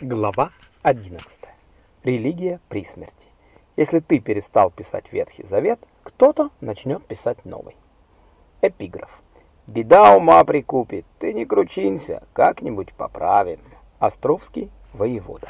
Глава 11. Религия при смерти. Если ты перестал писать Ветхий Завет, кто-то начнет писать новый. Эпиграф. Беда ума прикупит, ты не кручинься, как-нибудь поправим. Островский воевода.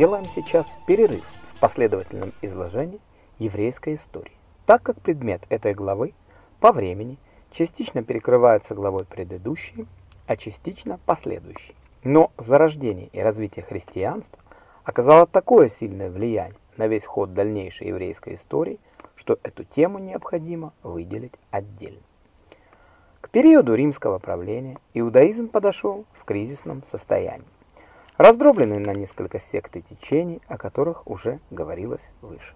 Сделаем сейчас перерыв в последовательном изложении еврейской истории, так как предмет этой главы по времени частично перекрывается главой предыдущей, а частично последующей. Но зарождение и развитие христианства оказало такое сильное влияние на весь ход дальнейшей еврейской истории, что эту тему необходимо выделить отдельно. К периоду римского правления иудаизм подошел в кризисном состоянии раздробленный на несколько сект и течений, о которых уже говорилось выше.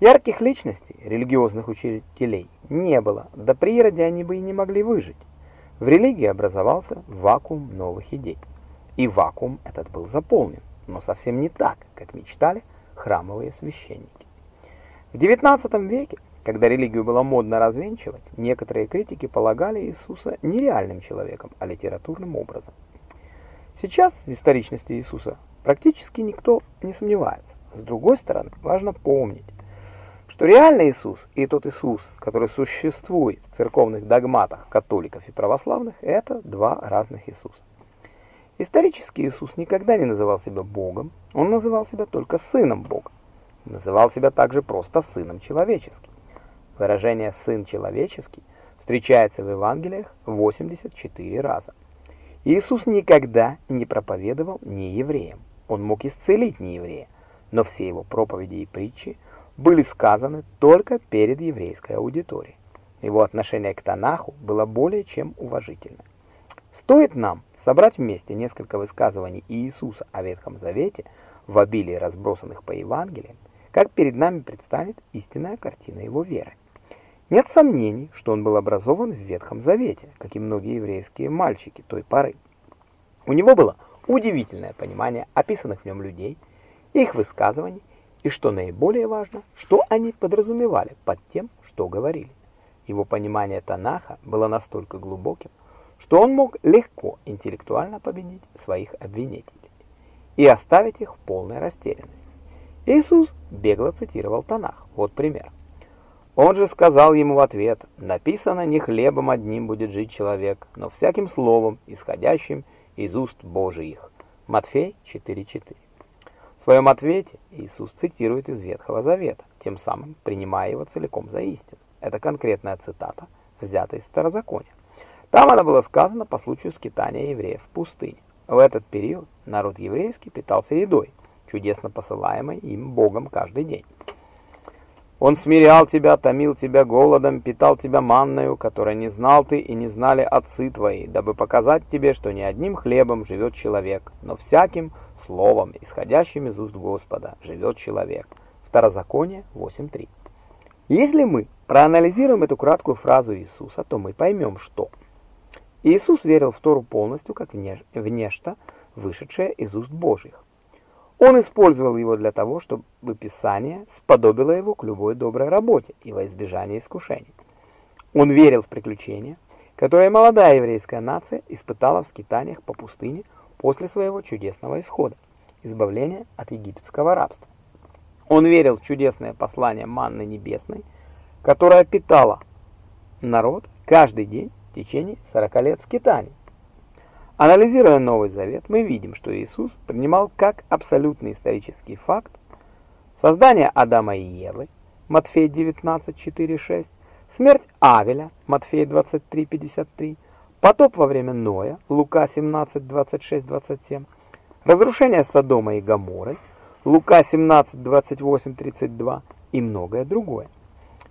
Ярких личностей, религиозных учителей, не было, да природе они бы и не могли выжить. В религии образовался вакуум новых идей. И вакуум этот был заполнен, но совсем не так, как мечтали храмовые священники. В XIX веке, когда религию было модно развенчивать, некоторые критики полагали Иисуса не реальным человеком, а литературным образом. Сейчас в историчности Иисуса практически никто не сомневается. С другой стороны, важно помнить, что реальный Иисус и тот Иисус, который существует в церковных догматах католиков и православных, это два разных Иисуса. Исторический Иисус никогда не называл себя Богом, он называл себя только Сыном Бога. Называл себя также просто Сыном Человеческим. Выражение «Сын Человеческий» встречается в Евангелиях 84 раза. Иисус никогда не проповедовал неевреям. Он мог исцелить нееврея, но все его проповеди и притчи были сказаны только перед еврейской аудиторией. Его отношение к Танаху было более чем уважительно. Стоит нам собрать вместе несколько высказываний Иисуса о Ветхом Завете в обилии разбросанных по Евангелиям, как перед нами предстанет истинная картина его веры. Нет сомнений, что он был образован в Ветхом Завете, как и многие еврейские мальчики той поры. У него было удивительное понимание описанных в нем людей, их высказываний и, что наиболее важно, что они подразумевали под тем, что говорили. Его понимание Танаха было настолько глубоким, что он мог легко интеллектуально победить своих обвинителей и оставить их в полной растерянности. Иисус бегло цитировал Танах. Вот пример. Он же сказал ему в ответ, «Написано, не хлебом одним будет жить человек, но всяким словом, исходящим из уст Божиих». Матфей 4.4. В своем ответе Иисус цитирует из Ветхого Завета, тем самым принимая его целиком за истину. Это конкретная цитата, взятая из Второзакония. Там она была сказана по случаю скитания евреев в пустыне. В этот период народ еврейский питался едой, чудесно посылаемой им Богом каждый день. Он смирял тебя, томил тебя голодом, питал тебя манною, которой не знал ты и не знали отцы твои, дабы показать тебе, что не одним хлебом живет человек, но всяким словом, исходящим из уст Господа, живет человек. Второзаконие 8.3. Если мы проанализируем эту краткую фразу Иисуса, то мы поймем, что Иисус верил в Тору полностью, как в нечто, вышедшее из уст Божьих. Он использовал его для того, чтобы Писание сподобило его к любой доброй работе и во избежание искушений. Он верил в приключения, которые молодая еврейская нация испытала в скитаниях по пустыне после своего чудесного исхода, избавления от египетского рабства. Он верил в чудесное послание манны небесной, которое питало народ каждый день в течение 40 лет скитаний. Анализируя Новый Завет, мы видим, что Иисус принимал как абсолютный исторический факт создание Адама и Евы, Матфей 19:4-6, смерть Авеля, Матфей 23:53, потоп во время Ноя, Лука 17:26-27, разрушение Содома и Гоморры, Лука 17:28-32 и многое другое.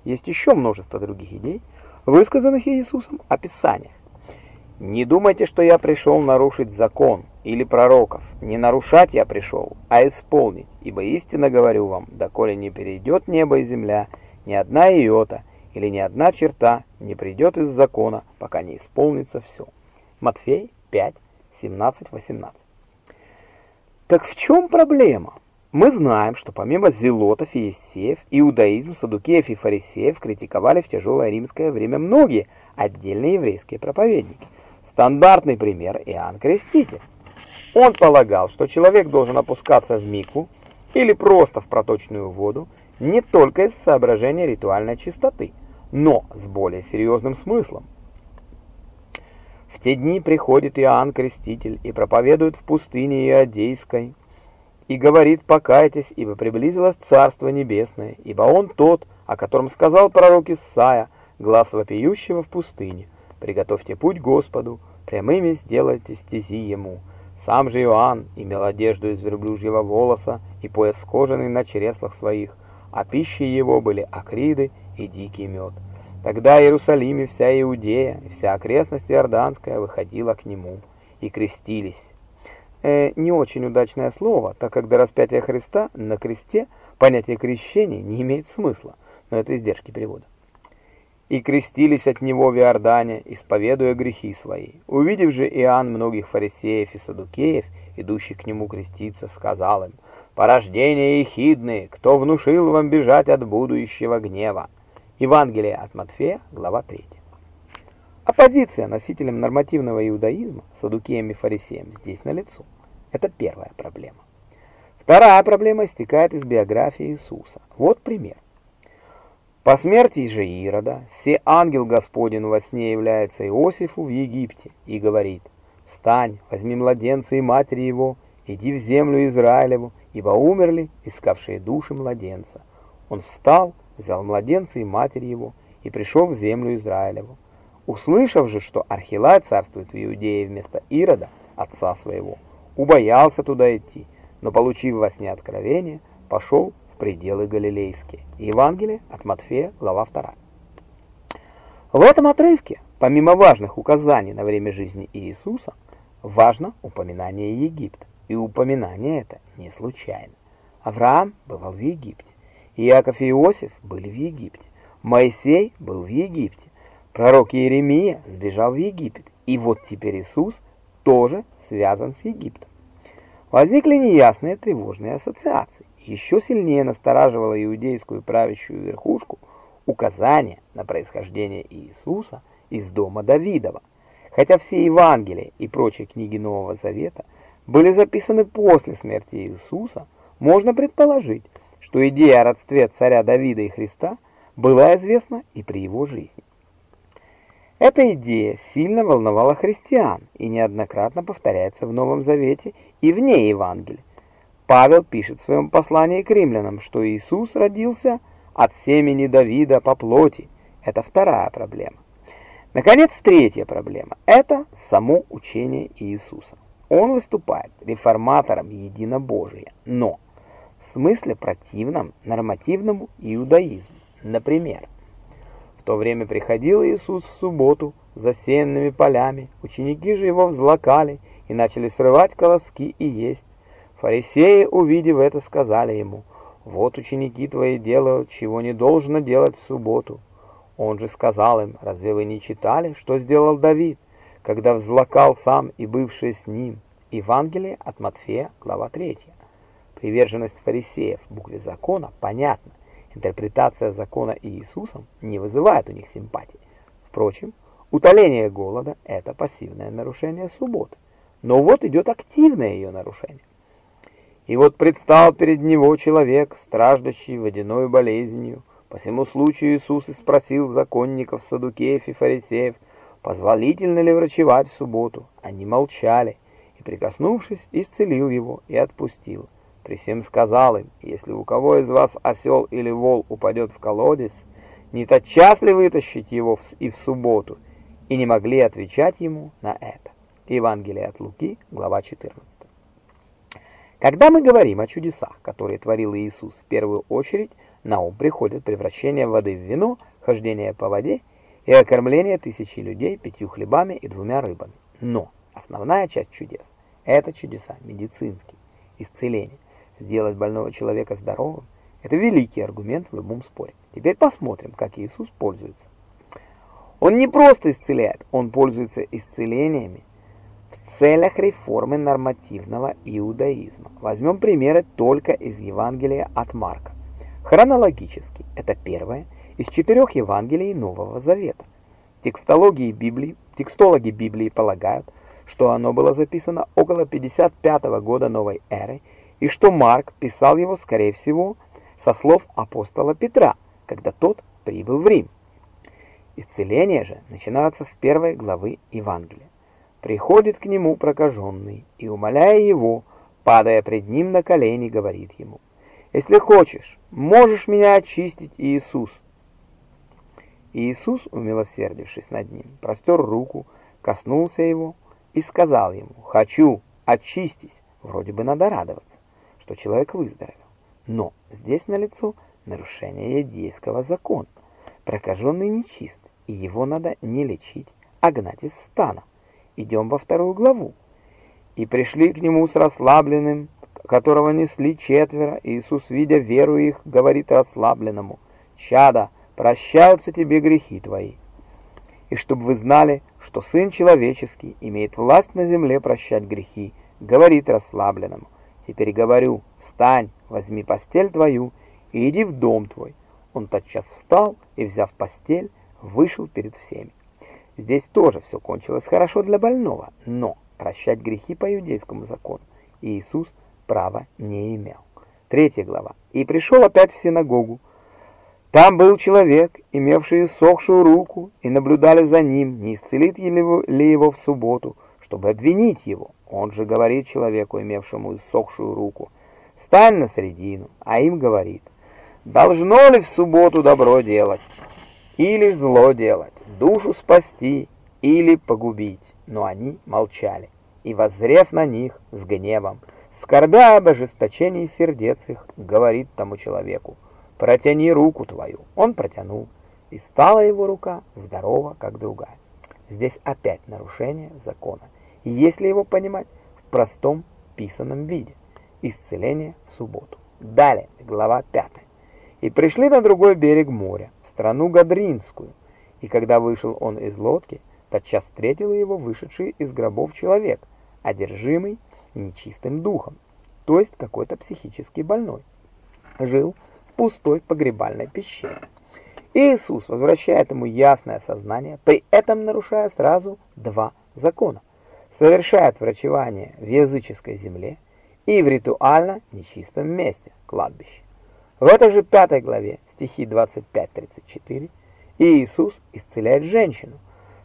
Есть еще множество других идей, высказанных Иисусом о Писаниях. «Не думайте, что я пришел нарушить закон или пророков. Не нарушать я пришел, а исполнить. Ибо истинно говорю вам, доколе не перейдет небо и земля, ни одна иота или ни одна черта не придет из закона, пока не исполнится все». Матфей 5, 17, 18. Так в чем проблема? Мы знаем, что помимо зелотов и ессеев, иудаизм, садукеев и фарисеев критиковали в тяжелое римское время многие отдельные еврейские проповедники. Стандартный пример Иоанн Креститель. Он полагал, что человек должен опускаться в мику или просто в проточную воду не только из соображения ритуальной чистоты, но с более серьезным смыслом. В те дни приходит Иоанн Креститель и проповедует в пустыне Иодейской, и говорит, покайтесь, ибо приблизилось Царство Небесное, ибо Он тот, о котором сказал пророк Исаия, глаз вопиющего в пустыне. Приготовьте путь Господу, прямыми сделайте стези Ему. Сам же Иоанн имел одежду из верблюжьего волоса и пояс кожаный на чреслах своих, а пищей его были акриды и дикий мед. Тогда в Иерусалиме вся Иудея и вся окрестность Иорданская выходила к нему и крестились. Э, не очень удачное слово, так как до распятия Христа на кресте понятие крещения не имеет смысла, но это издержки перевода. «И крестились от него в Иордане, исповедуя грехи свои. Увидев же Иоанн многих фарисеев и садукеев, идущих к нему креститься, сказал им, «Порождение ехидные, кто внушил вам бежать от будущего гнева?» Евангелие от Матфея, глава 3. Оппозиция носителям нормативного иудаизма, садукеям и фарисеям, здесь налицо. Это первая проблема. Вторая проблема истекает из биографии Иисуса. Вот пример. По смерти же Ирода, се ангел Господень во сне является Иосифу в Египте и говорит, «Встань, возьми младенца и матери его, иди в землю Израилеву, ибо умерли искавшие души младенца». Он встал, взял младенца и матери его, и пришел в землю Израилеву. Услышав же, что Архилай царствует в Иудее вместо Ирода, отца своего, убоялся туда идти, но, получив во сне откровение, пошел пределы Галилейские. Евангелие от Матфея, глава 2. В этом отрывке, помимо важных указаний на время жизни Иисуса, важно упоминание Египта. И упоминание это не случайно. Авраам бывал в Египте. Иаков и Иосиф были в Египте. Моисей был в Египте. Пророк Иеремия сбежал в Египет. И вот теперь Иисус тоже связан с Египтом. Возникли неясные тревожные ассоциации. Еще сильнее настораживало иудейскую правящую верхушку указание на происхождение Иисуса из дома Давидова. Хотя все Евангелия и прочие книги Нового Завета были записаны после смерти Иисуса, можно предположить, что идея о родстве царя Давида и Христа была известна и при его жизни. Эта идея сильно волновала христиан и неоднократно повторяется в Новом Завете и вне Евангелия. Павел пишет в своем послании к римлянам, что Иисус родился от семени Давида по плоти. Это вторая проблема. Наконец, третья проблема – это само учение Иисуса. Он выступает реформатором единобожия, но в смысле противном нормативному иудаизму. Например, то время приходил Иисус в субботу засеянными полями, ученики же его взлакали и начали срывать колоски и есть. Фарисеи, увидев это, сказали ему, «Вот ученики твои делают, чего не должно делать в субботу». Он же сказал им, «Разве вы не читали, что сделал Давид, когда взлакал сам и бывшие с ним?» Евангелие от Матфея, глава 3. Приверженность фарисеев букве закона понятна. Интерпретация закона Иисусом не вызывает у них симпатии. Впрочем, утоление голода – это пассивное нарушение субботы. Но вот идет активное ее нарушение. И вот предстал перед него человек, страждущий водяной болезнью. По всему случаю Иисус и спросил законников, садукеев и фарисеев, позволительно ли врачевать в субботу. Они молчали, и, прикоснувшись, исцелил его и отпустил. При всем сказал им, если у кого из вас осел или вол упадет в колодец, не тотчас ли вытащить его и в субботу, и не могли отвечать ему на это. Евангелие от Луки, глава 14. Когда мы говорим о чудесах, которые творил Иисус, в первую очередь на ум приходит превращение воды в вино, хождение по воде и окормление тысячи людей пятью хлебами и двумя рыбами. Но основная часть чудес – это чудеса медицинские, исцеление. Сделать больного человека здоровым – это великий аргумент в любом споре. Теперь посмотрим, как Иисус пользуется. Он не просто исцеляет, он пользуется исцелениями в целях реформы нормативного иудаизма. Возьмем примеры только из Евангелия от Марка. Хронологически это первое из четырех Евангелий Нового Завета. Текстологии Библии, текстологи Библии полагают, что оно было записано около 55 года новой эры и что Марк писал его, скорее всего, со слов апостола Петра, когда тот прибыл в Рим. Исцеления же начинаются с первой главы Евангелия. Приходит к нему прокаженный и, умоляя его, падая пред ним на колени, говорит ему, «Если хочешь, можешь меня очистить, Иисус». И Иисус, умилосердившись над ним, простер руку, коснулся его и сказал ему, «Хочу, очистись». Вроде бы надо радоваться, что человек выздоровел. Но здесь налицо нарушение иудейского закона. Прокаженный нечист, и его надо не лечить, а гнать из стана. Идем во вторую главу. И пришли к нему с расслабленным, которого несли четверо. Иисус, видя веру их, говорит расслабленному, «Чада, прощаются тебе грехи твои». И чтобы вы знали, что Сын Человеческий имеет власть на земле прощать грехи, говорит расслабленному, «Теперь говорю, встань, возьми постель твою и иди в дом твой». Он тотчас встал и, взяв постель, вышел перед всеми. Здесь тоже все кончилось хорошо для больного, но прощать грехи по иудейскому закону Иисус права не имел. Третья глава. «И пришел опять в синагогу. Там был человек, имевший сохшую руку, и наблюдали за ним, не исцелит ли его в субботу, чтобы обвинить его. Он же говорит человеку, имевшему иссохшую руку, «Стань на середину», а им говорит, «Должно ли в субботу добро делать?» или зло делать, душу спасти или погубить. Но они молчали, и, воззрев на них с гневом, скорбя об ожесточении сердец их, говорит тому человеку, «Протяни руку твою». Он протянул, и стала его рука здорова, как другая. Здесь опять нарушение закона, если его понимать в простом писанном виде. Исцеление в субботу. Далее, глава 5. «И пришли на другой берег моря, страну Гадринскую, и когда вышел он из лодки, тотчас встретил его вышедший из гробов человек, одержимый нечистым духом, то есть какой-то психически больной. Жил в пустой погребальной пещере. Иисус возвращает ему ясное сознание, при этом нарушая сразу два закона. Совершает врачевание в языческой земле и в ритуально нечистом месте, кладбище. В этой же пятой главе, стихи 25-34, Иисус исцеляет женщину,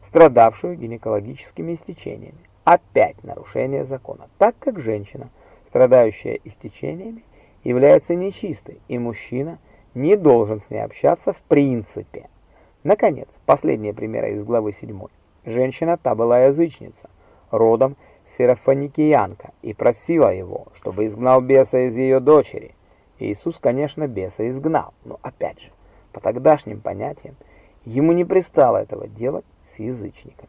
страдавшую гинекологическими истечениями. Опять нарушение закона, так как женщина, страдающая истечениями, является нечистой, и мужчина не должен с ней общаться в принципе. Наконец, последние примеры из главы 7. Женщина та была язычница, родом серафоникиянка, и просила его, чтобы изгнал беса из ее дочери – Иисус, конечно, беса изгнал, но опять же, по тогдашним понятиям, ему не пристало этого делать с язычниками.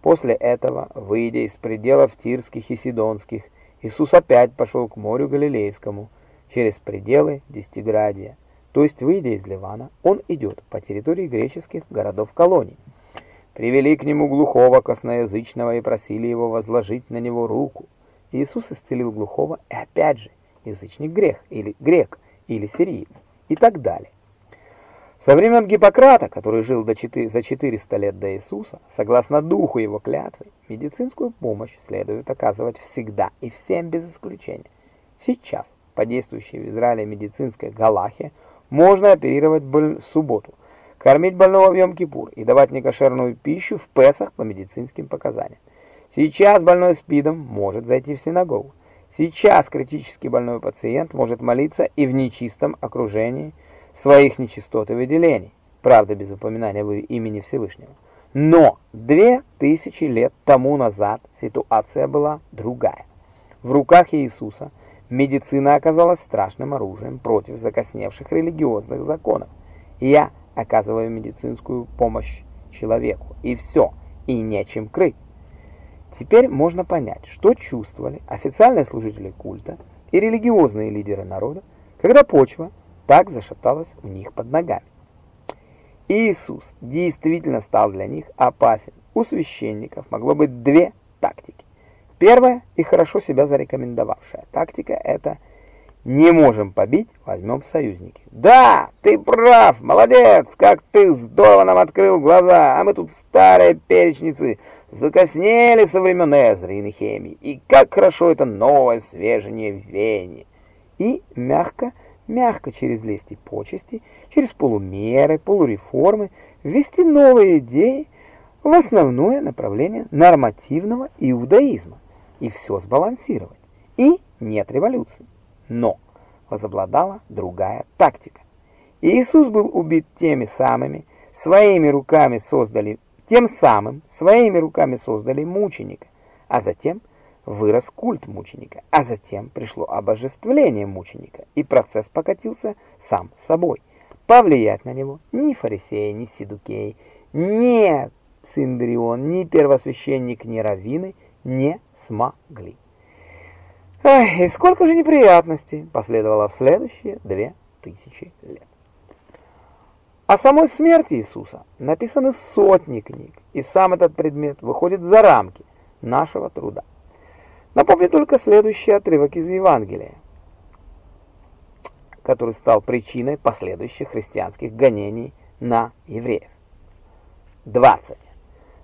После этого, выйдя из пределов Тирских и Сидонских, Иисус опять пошел к морю Галилейскому, через пределы Десятиградия. То есть, выйдя из Ливана, он идет по территории греческих городов-колоний. Привели к нему глухого косноязычного и просили его возложить на него руку. Иисус исцелил глухого и опять же язычник грех, или грек, или сириец и так далее. Со времен Гиппократа, который жил до 4, за 400 лет до Иисуса, согласно духу его клятвы, медицинскую помощь следует оказывать всегда и всем без исключения. Сейчас, по действующей в Израиле медицинской галахе, можно оперировать в субботу, кормить больного в Йом-Кипур и давать некошерную пищу в Песах по медицинским показаниям. Сейчас больной СПИДом может зайти в синагогу. Сейчас критически больной пациент может молиться и в нечистом окружении своих нечистот и выделений, правда без упоминания имени Всевышнего. Но две тысячи лет тому назад ситуация была другая. В руках Иисуса Медицина оказалась страшным оружием против закосневших религиозных законов. Я оказываю медицинскую помощь человеку, и все, и нечем крыть. Теперь можно понять, что чувствовали официальные служители культа и религиозные лидеры народа, когда почва так зашаталась у них под ногами. Иисус действительно стал для них опасен. У священников могло быть две тактики. Первая и хорошо себя зарекомендовавшая тактика – это «не можем побить, возьмем в союзники». «Да, ты прав, молодец, как ты здорово нам открыл глаза, а мы тут старые перечницы, закоснели со времен Эзры и Нехемии, и как хорошо это новое свежение в Вене». И мягко, мягко через лесть и почести, через полумеры, полуреформы, ввести новые идеи в основное направление нормативного иудаизма и все сбалансировать. И нет революции. Но возобладала другая тактика. Иисус был убит теми самыми, своими руками создали, тем самым своими руками создали мученика, а затем вырос культ мученика, а затем пришло обожествление мученика, и процесс покатился сам собой. Повлиять на него ни фарисеи, ни сидукеи, ни Синдрион, ни первосвященник, ни раввины не смогли. Эх, и сколько же неприятностей последовало в следующие две тысячи лет. О самой смерти Иисуса написаны сотни книг, и сам этот предмет выходит за рамки нашего труда. Напомню только следующий отрывок из Евангелия, который стал причиной последующих христианских гонений на евреев. 20.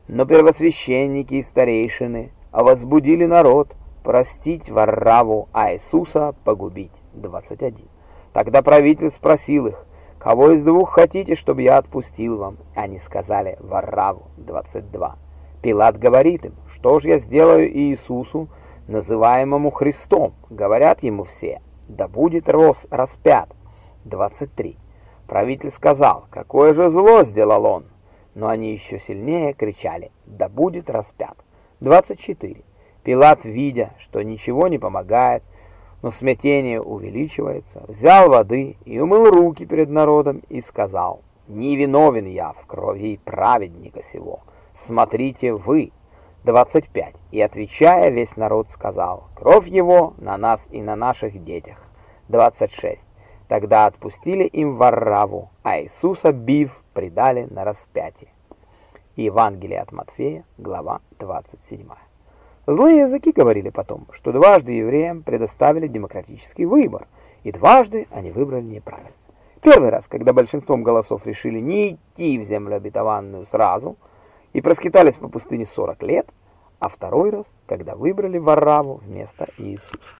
Но первосвященники и старейшины возбудили народ простить Варраву, а Иисуса погубить. 21. Тогда правитель спросил их, кого из двух хотите, чтобы я отпустил вам? Они сказали Варраву. 22. Пилат говорит им, что же я сделаю Иисусу, называемому Христом? Говорят ему все, да будет рос распят. 23. Правитель сказал, какое же зло сделал он? Но они еще сильнее кричали, да будет распят. 24. Пилат, видя, что ничего не помогает, но смятение увеличивается, взял воды и умыл руки перед народом и сказал, «Не виновен я в крови праведника сего, смотрите вы». 25. И отвечая, весь народ сказал, «Кровь его на нас и на наших детях». 26. Тогда отпустили им Варраву, а Иисуса, бив, предали на распятие. Евангелие от Матфея, глава 27. Злые языки говорили потом, что дважды евреям предоставили демократический выбор, и дважды они выбрали неправильно. Первый раз, когда большинством голосов решили не идти в землю обетованную сразу и проскитались по пустыне 40 лет, а второй раз, когда выбрали Варраву вместо Иисуса.